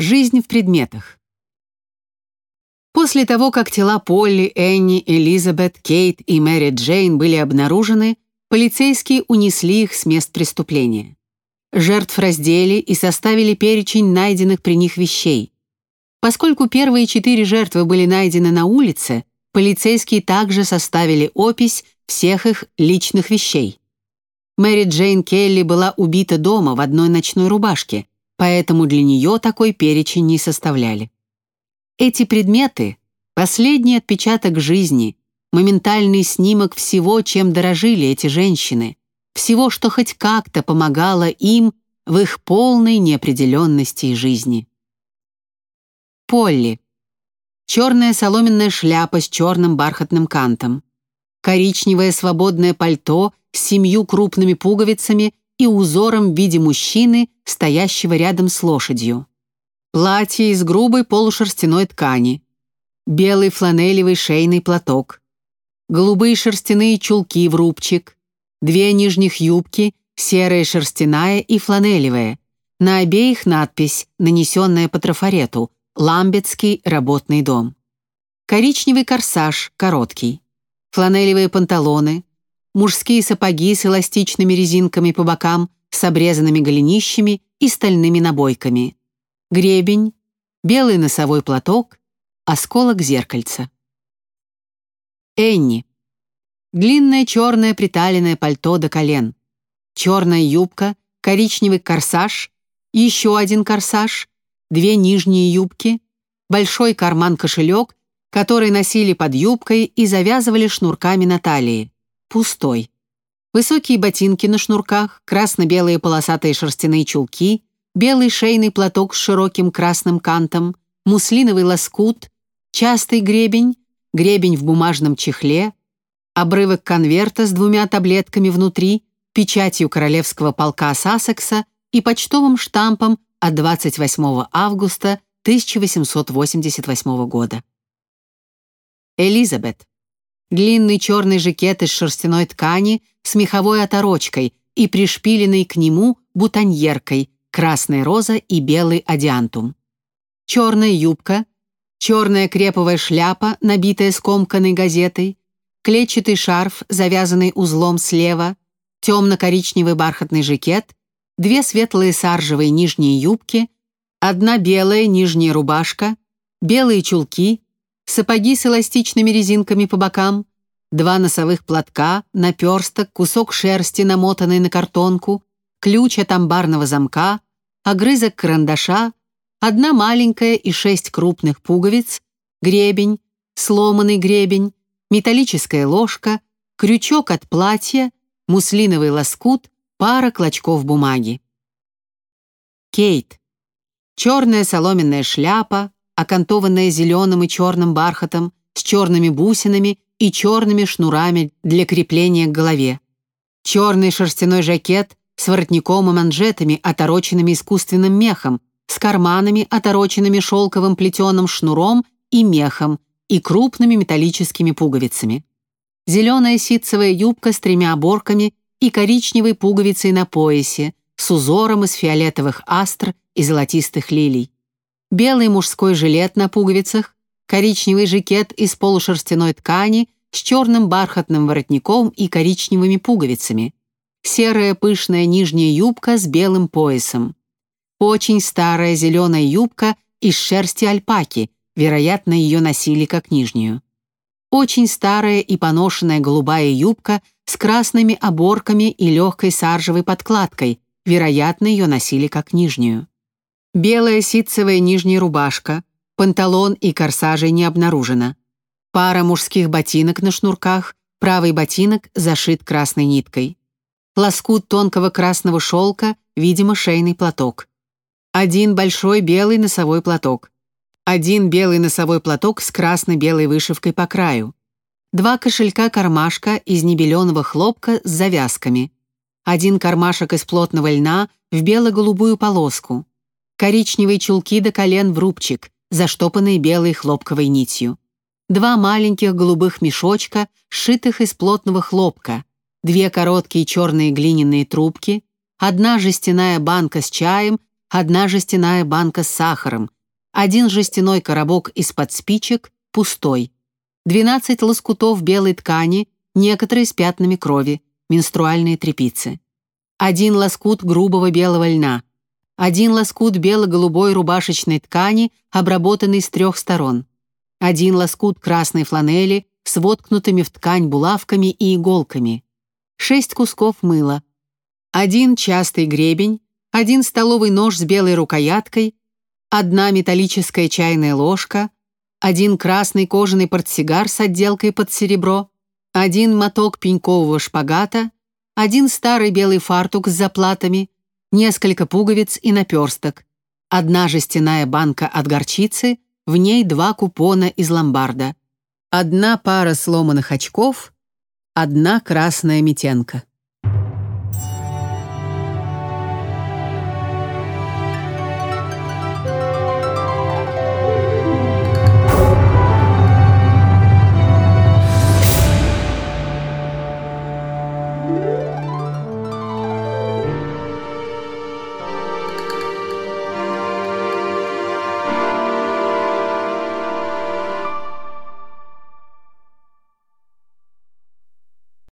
Жизнь в предметах. После того, как тела Полли, Энни, Элизабет, Кейт и Мэри Джейн были обнаружены, полицейские унесли их с мест преступления. Жертв раздели и составили перечень найденных при них вещей. Поскольку первые четыре жертвы были найдены на улице, полицейские также составили опись всех их личных вещей. Мэри Джейн Келли была убита дома в одной ночной рубашке, поэтому для нее такой перечень не составляли. Эти предметы — последний отпечаток жизни, моментальный снимок всего, чем дорожили эти женщины, всего, что хоть как-то помогало им в их полной неопределенности жизни. Полли. Черная соломенная шляпа с черным бархатным кантом. Коричневое свободное пальто с семью крупными пуговицами и узором в виде мужчины, стоящего рядом с лошадью. Платье из грубой полушерстяной ткани. Белый фланелевый шейный платок. Голубые шерстяные чулки в рубчик. Две нижних юбки, серая шерстяная и фланелевая. На обеих надпись, нанесенная по трафарету «Ламбетский работный дом». Коричневый корсаж, короткий. Фланелевые панталоны, мужские сапоги с эластичными резинками по бокам, с обрезанными голенищами и стальными набойками. Гребень, белый носовой платок, осколок зеркальца. Энни. Длинное черное приталенное пальто до колен. Черная юбка, коричневый корсаж, еще один корсаж, две нижние юбки, большой карман-кошелек, который носили под юбкой и завязывали шнурками на талии пустой. Высокие ботинки на шнурках, красно-белые полосатые шерстяные чулки, белый шейный платок с широким красным кантом, муслиновый лоскут, частый гребень, гребень в бумажном чехле, обрывок конверта с двумя таблетками внутри, печатью королевского полка Сассекса и почтовым штампом от 28 августа 1888 года. Элизабет. Длинный черный жакет из шерстяной ткани с меховой оторочкой и пришпиленный к нему бутоньеркой, красная роза и белый адиантум. Черная юбка, черная креповая шляпа, набитая скомканной газетой, клетчатый шарф, завязанный узлом слева, темно-коричневый бархатный жакет, две светлые саржевые нижние юбки, одна белая нижняя рубашка, белые чулки, сапоги с эластичными резинками по бокам, два носовых платка, наперсток, кусок шерсти, намотанный на картонку, ключ от амбарного замка, огрызок карандаша, одна маленькая и шесть крупных пуговиц, гребень, сломанный гребень, металлическая ложка, крючок от платья, муслиновый лоскут, пара клочков бумаги. Кейт. Черная соломенная шляпа, окантованная зеленым и черным бархатом, с черными бусинами и черными шнурами для крепления к голове. Черный шерстяной жакет с воротником и манжетами, отороченными искусственным мехом, с карманами, отороченными шелковым плетеным шнуром и мехом, и крупными металлическими пуговицами. Зеленая ситцевая юбка с тремя оборками и коричневой пуговицей на поясе, с узором из фиолетовых астр и золотистых лилий белый мужской жилет на пуговицах, коричневый жакет из полушерстяной ткани с черным бархатным воротником и коричневыми пуговицами, серая пышная нижняя юбка с белым поясом, очень старая зеленая юбка из шерсти альпаки, вероятно, ее носили как нижнюю. Очень старая и поношенная голубая юбка с красными оборками и легкой саржевой подкладкой, вероятно, ее носили как нижнюю. Белая ситцевая нижняя рубашка, панталон и корсажей не обнаружено. Пара мужских ботинок на шнурках, правый ботинок зашит красной ниткой. Лоскут тонкого красного шелка, видимо, шейный платок. Один большой белый носовой платок. Один белый носовой платок с красно-белой вышивкой по краю. Два кошелька-кармашка из небеленого хлопка с завязками. Один кармашек из плотного льна в бело-голубую полоску коричневые чулки до колен в рубчик, заштопанные белой хлопковой нитью. Два маленьких голубых мешочка, сшитых из плотного хлопка, две короткие черные глиняные трубки, одна жестяная банка с чаем, одна жестяная банка с сахаром, один жестяной коробок из-под спичек, пустой, 12 лоскутов белой ткани, некоторые с пятнами крови, менструальные тряпицы, один лоскут грубого белого льна, один лоскут бело-голубой рубашечной ткани, обработанный с трех сторон, один лоскут красной фланели с воткнутыми в ткань булавками и иголками, шесть кусков мыла, один частый гребень, один столовый нож с белой рукояткой, одна металлическая чайная ложка, один красный кожаный портсигар с отделкой под серебро, один моток пенькового шпагата, один старый белый фартук с заплатами, несколько пуговиц и наперсток, одна жестяная банка от горчицы, в ней два купона из ломбарда, одна пара сломанных очков, одна красная метенка.